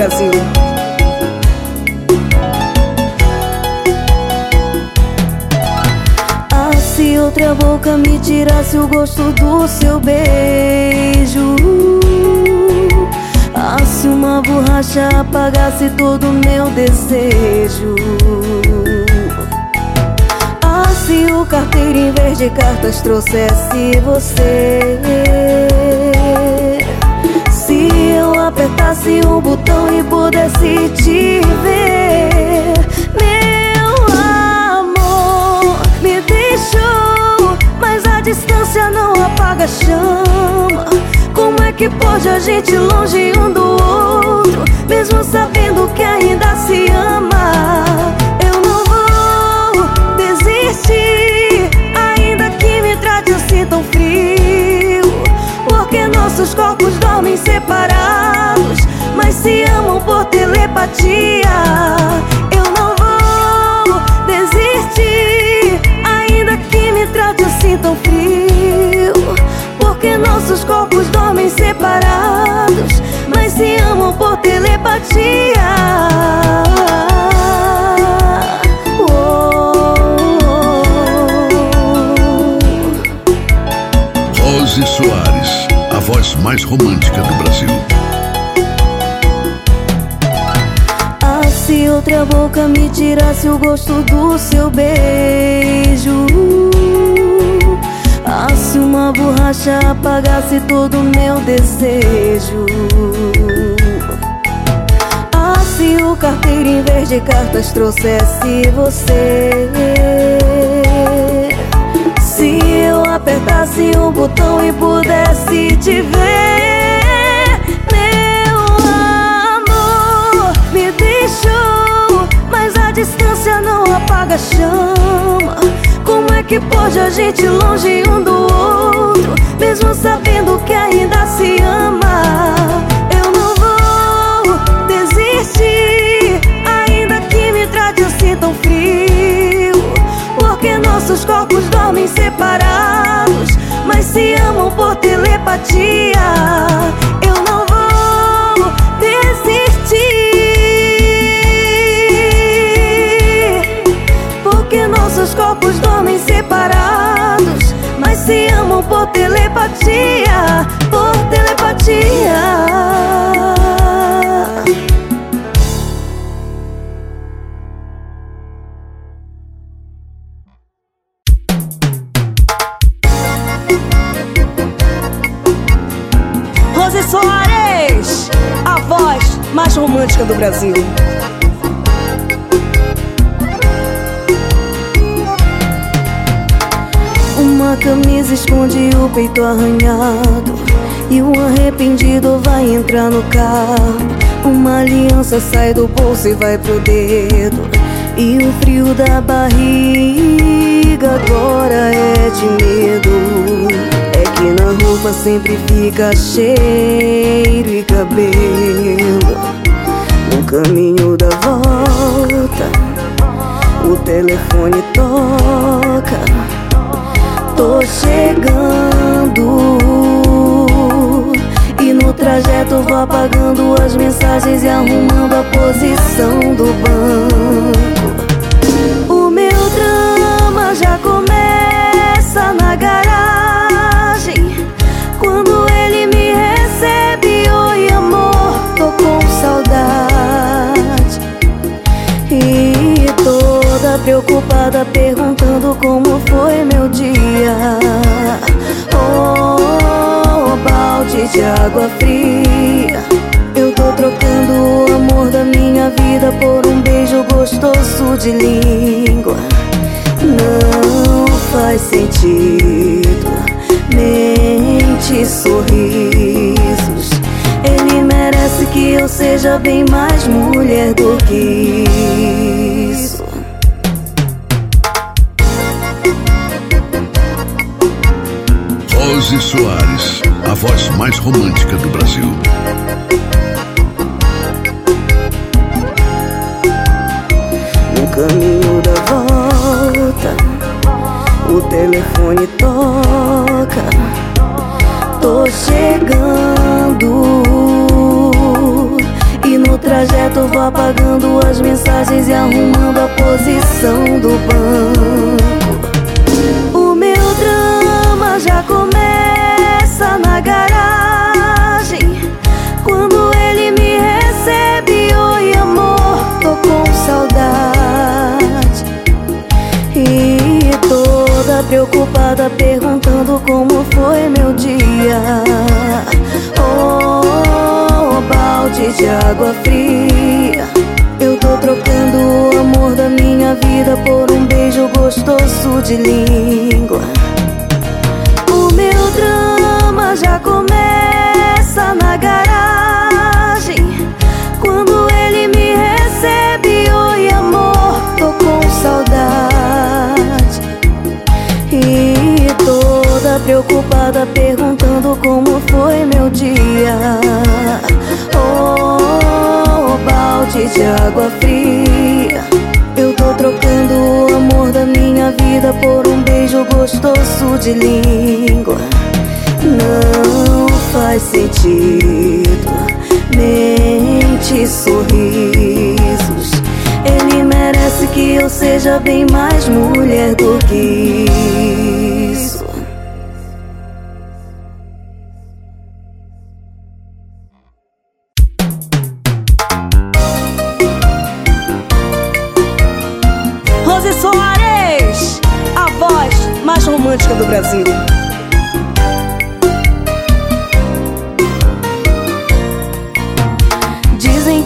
Brasil. Ah, se outra boca me tirasse o gosto do seu beijo. Ah, se uma borracha apagasse todo o meu desejo. Ah, se o carteiro em vez de cartas trouxesse você. Se eu apertasse um botão e pudesse te ver, meu amor me deixou, mas a distância não apaga a chama. Como é que pode a gente longe um do outro, telepatia. Eu não vou desistir, ainda que me trate assim tão frio, porque nossos corpos dormem separados, mas se amam por telepatia. Rose Soares, a voz mais romântica tirasse o gosto do seu beijo. Ah, se uma borracha apagasse todo o meu desejo. Ah, se o carteiro em vez de cartas trouxesse você. Se eu apertasse um botão e pudesse te ver, apaga a chama. Como é que pode a gente longe um do outro, mesmo sabendo que ainda se ama? Eu não vou desistir, ainda que me trate assim tão frio, porque nossos corpos dormem separados, mas se amam por telepatia. Dormem separados, mas se amam por telepatia, por telepatia. Rose Soares, a voz mais romântica do Brasil. Esconde o peito arranhado. E um arrependido vai entrar no carro. Uma aliança sai do bolso e vai pro dedo. E o frio da barriga agora é de medo. É que na roupa sempre fica cheiro e cabelo. No caminho da volta o telefone toca Tô chegando. E no trajeto vou apagando as mensagens E arrumando a posição do banco. O meu drama já começa na garagem. Quando ele me recebe Oi amor, tô com saudade. E toda preocupada perguntando como dia. Oh, balde de água fria. Eu tô trocando o amor da minha vida Por um beijo gostoso de língua. Não faz sentido. Mente sorrisos. Ele merece que eu seja bem mais mulher do que isso Soares, a voz mais romântica do Brasil. No caminho da volta, o telefone toca. Tô chegando e no trajeto vou apagando as mensagens e arrumando a posição do banco. Preocupada perguntando como foi meu dia. Oh, balde de água fria. Eu tô trocando o amor da minha vida por um beijo gostoso de língua. Preocupada perguntando como foi meu dia. Oh, balde de água fria. Eu tô trocando o amor da minha vida por um beijo gostoso de língua. Não faz sentido, mente sorrisos. Ele merece que eu seja bem mais mulher do que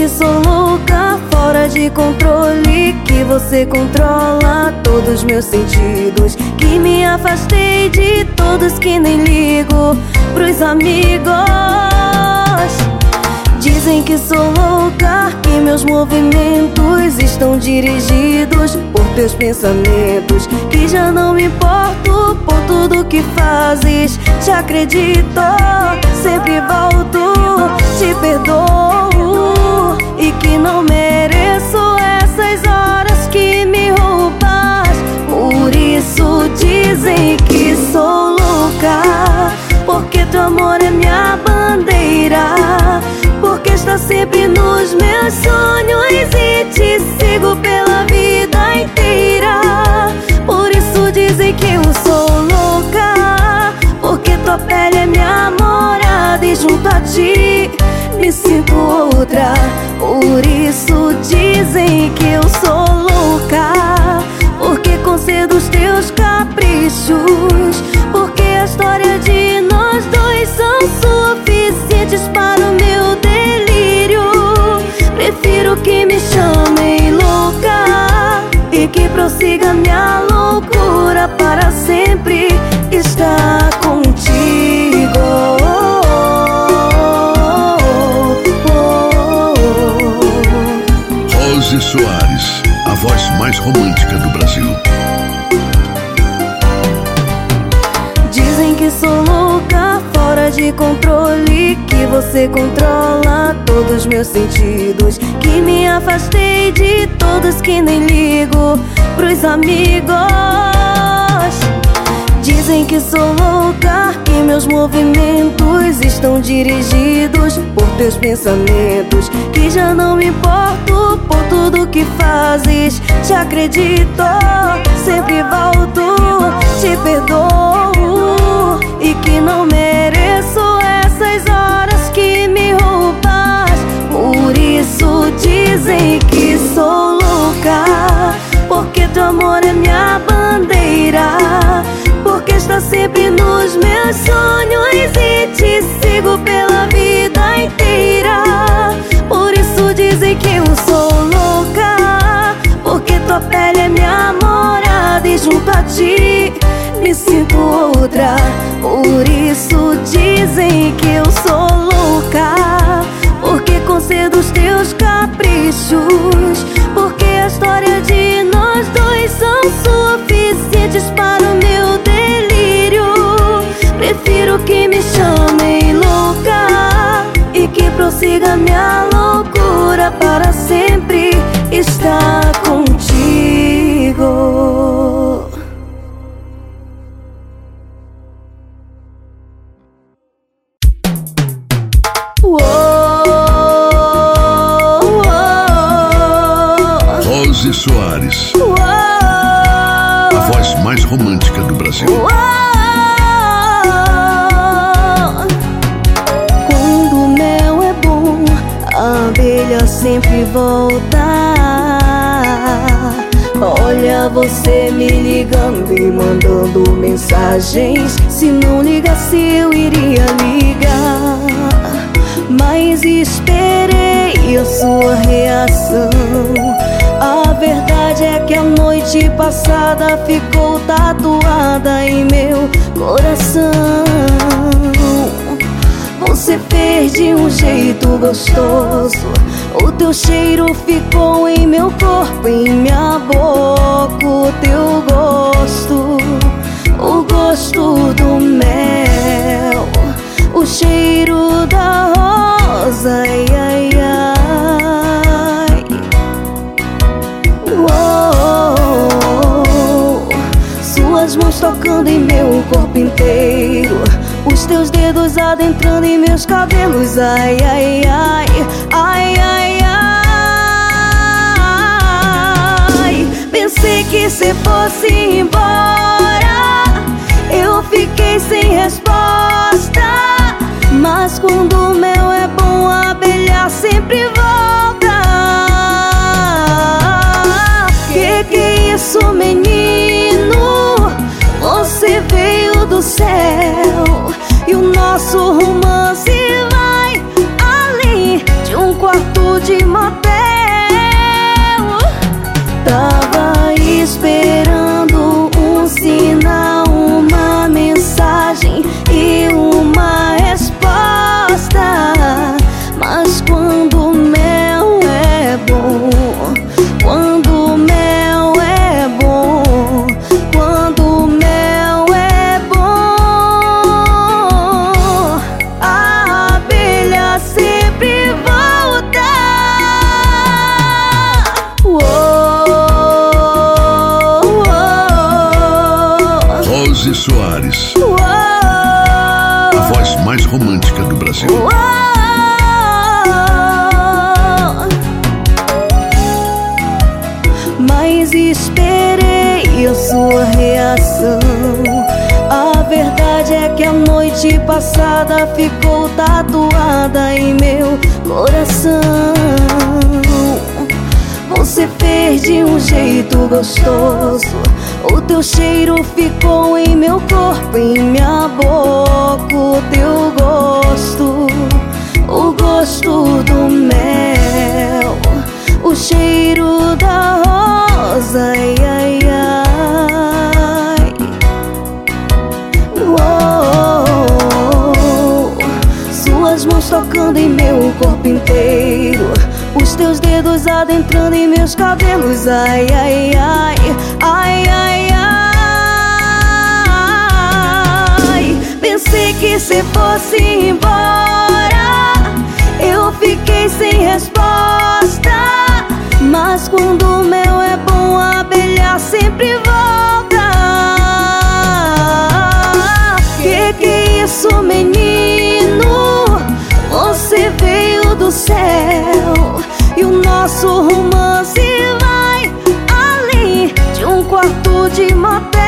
que sou louca, fora de controle. Que você controla todos os meus sentidos. Que me afastei de todos que nem ligo pros amigos. Dizem que sou louca, que meus movimentos estão dirigidos por teus pensamentos. Que já não me importo por tudo que fazes. Te acredito, sempre volto, te perdoo. Que não mereço essas horas que me roubas. Por isso dizem que sou louca. Porque teu amor é minha bandeira. Porque está sempre nos meus sonhos e te sigo pela vida inteira. Por isso dizem que eu sou louca. Porque tua pele é minha morada e junto a ti me sinto outra. Por isso dizem que eu sou louca. Porque concedo os teus caprichos. Porque a história de nós dois são suficientes para o meu delírio. Prefiro que me chamem louca e que prossiga minha loucura voz mais romântica do Brasil. Dizem que sou louca, fora de controle. Que você controla todos os meus sentidos. Que me afastei de todos que nem ligo pros amigos. Dizem que sou louca, que meus movimentos estão dirigidos por teus pensamentos. Que já não me importo por tudo que fazes. Te acredito, sempre volto, te perdoo. E que não mereço essas horas que me roubas. Por isso dizem que sou louca. Porque teu amor é minha bandeira. Porque está sempre nos meus sonhos e te sigo pela morada e junto a ti me sinto outra. Por isso dizem que eu sou louca. Porque concedo os teus caprichos. Sempre volta. Olha você me ligando e mandando mensagens. Se não ligasse, eu iria ligar. Mas esperei a sua reação. A verdade é que a noite passada ficou tatuada em meu coração. Você fez de um jeito gostoso. O teu cheiro ficou em meu corpo, em minha boca. O teu gosto, o gosto do mel, o cheiro da rosa. Ai, ai, ai. Suas mãos tocando em meu corpo inteiro. Os teus dedos adentrando em meus cabelos ai, ai, ai, ai, ai se fosse embora Eu fiquei sem resposta Mas quando o mel é bom A abelha sempre volta Que que é isso, menino? Você veio do céu e o nosso romance vai além de um quarto de motel. Romântica do Brasil. Uou! Mas esperei a sua reação. A verdade é que a noite passada ficou tatuada em meu coração. Você fez de um jeito gostoso. O teu cheiro ficou em meu corpo, em minha boca. O teu gosto, adentrando em meus cabelos. Ai, ai, ai, ai, ai, ai. Pensei que se fosse embora, eu fiquei sem resposta. Mas quando o mel é bom, a abelha sempre volta. Nosso romance vai além de um quarto de motel.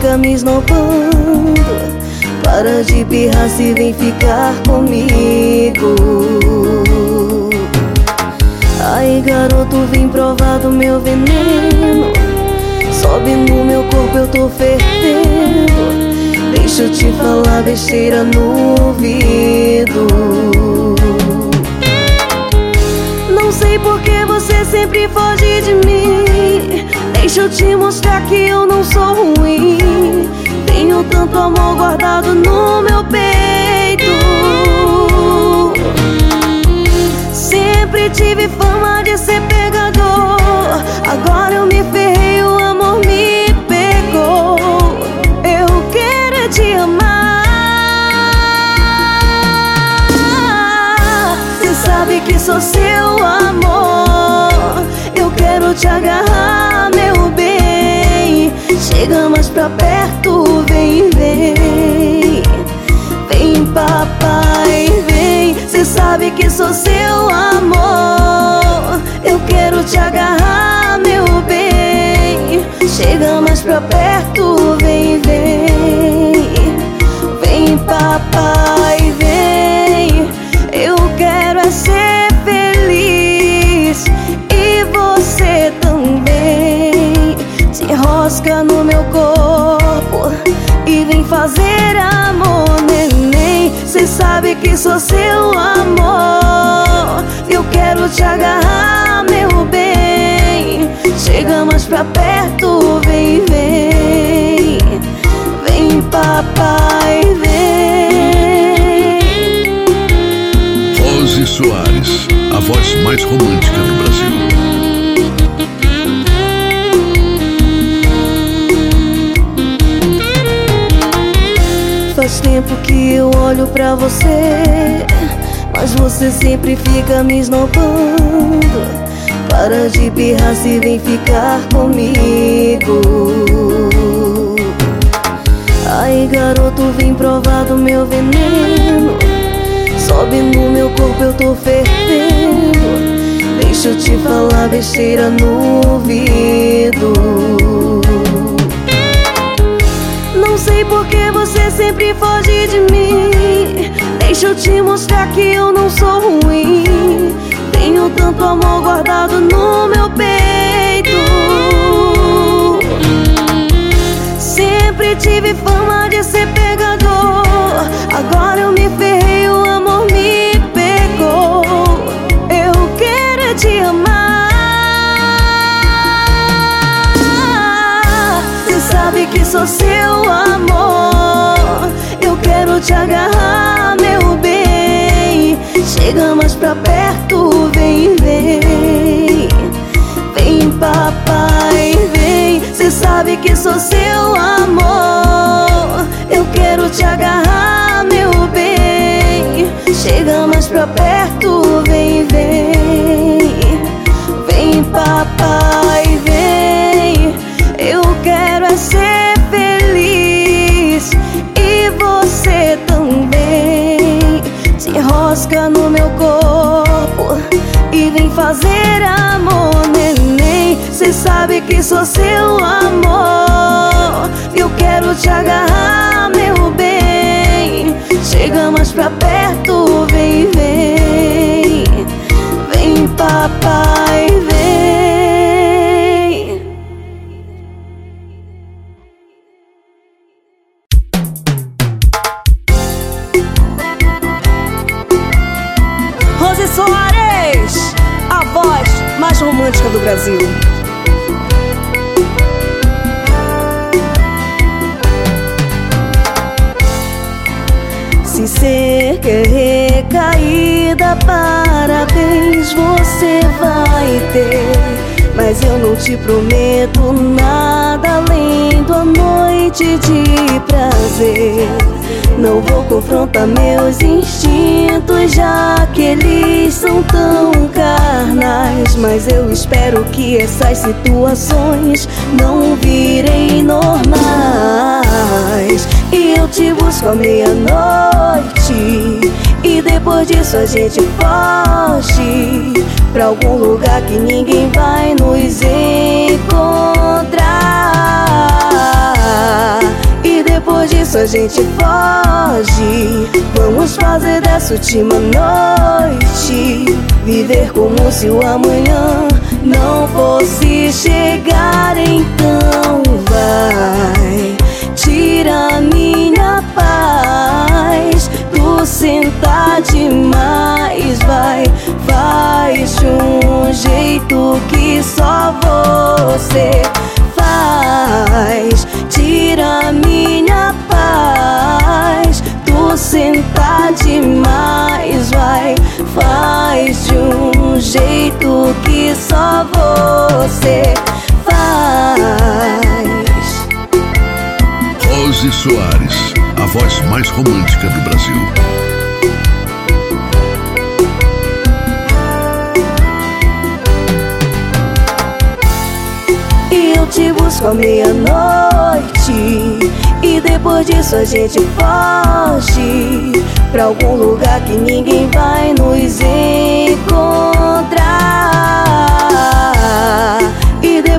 Fica me esnobando. Para de birrar se vem ficar comigo. Ai, garoto, vem provar do meu veneno. Só tô fervendo Deixa eu te falar besteira no ouvido Não sei por que você sempre foge de mim Deixa eu te mostrar que eu não sou ruim. Tenho tanto amor guardado no meu peito. Sempre tive fama de ser pegador. Agora eu me ferrei, o amor me pegou. Eu quero te amar. Você sabe que sou seu amor. Eu quero te agarrar, Chega mais pra perto, vem, vem. Vem papai, vem. Cê sabe que sou seu amor. Eu quero te agarrar, meu bem. Chega mais pra perto, vem, vem. Vem papai, enrosca no meu corpo E vem fazer amor, neném. Cê sabe que sou seu amor. Eu quero te agarrar, meu bem. Chega mais pra perto, vem, vem. Vem papai, vem. Rose Soares, a voz mais romântica do Brasil. Tempo que eu olho pra você Mas você sempre fica me esnobando. Para de birrar se vem ficar comigo. Ai garoto, vem provar do meu veneno. Sobe no meu corpo, eu tô fervendo. Deixa eu te falar besteira no ouvido sempre foge de mim. Deixa eu te mostrar que eu não sou ruim. Tenho tanto amor guardado no meu peito. Sempre tive fama de ser pegador. Agora eu me ferrei, o amor me pegou. Eu quero é te amar. Você sabe que sou seu amor sou seu amor. Eu quero te agarrar, meu bem. Chega mais pra perto, vem, vem. Vem papai, vem. Eu quero é ser feliz E você também. Se enrosca no meu corpo E vem fazer amor, neném. Cê sabe que sou seu amor Eu quero te agarrar, meu bem. Chega mais pra perto, vem, vem. Vem papai, ser que recaída, parabéns você vai ter. Mas eu não te prometo nada além da noite de prazer. Não vou confrontar meus instintos, já que eles são tão carnais. Mas eu espero que essas situações não virem normais. E eu te busco à meia-noite. E depois disso a gente foge Pra algum lugar que ninguém vai nos encontrar. E depois disso a gente foge. Vamos fazer dessa última noite. Viver como se o amanhã não fosse chegar Então vai tira minha paz. Tu sentar demais, vai, faz de um jeito que só você faz. Tira minha paz. Tu sentar demais, vai, faz de um jeito que só você faz. Soares, a voz mais romântica do Brasil. Eu te busco à meia-noite. E depois disso a gente foge pra algum lugar que ninguém vai nos encontrar.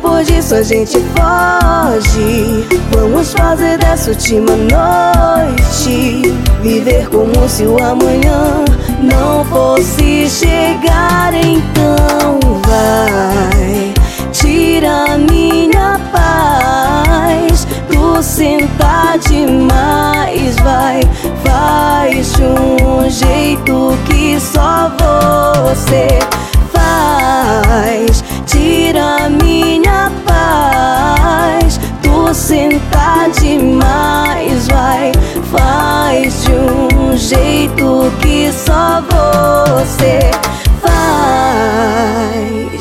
Depois disso a gente foge. Vamos fazer dessa última noite. Viver como se o amanhã não fosse chegar. Então vai, tira minha paz. Tu senta demais, vai, faz de um jeito que só você faz tira minha paz. Tu sentar demais, vai, faz de um jeito que só você faz.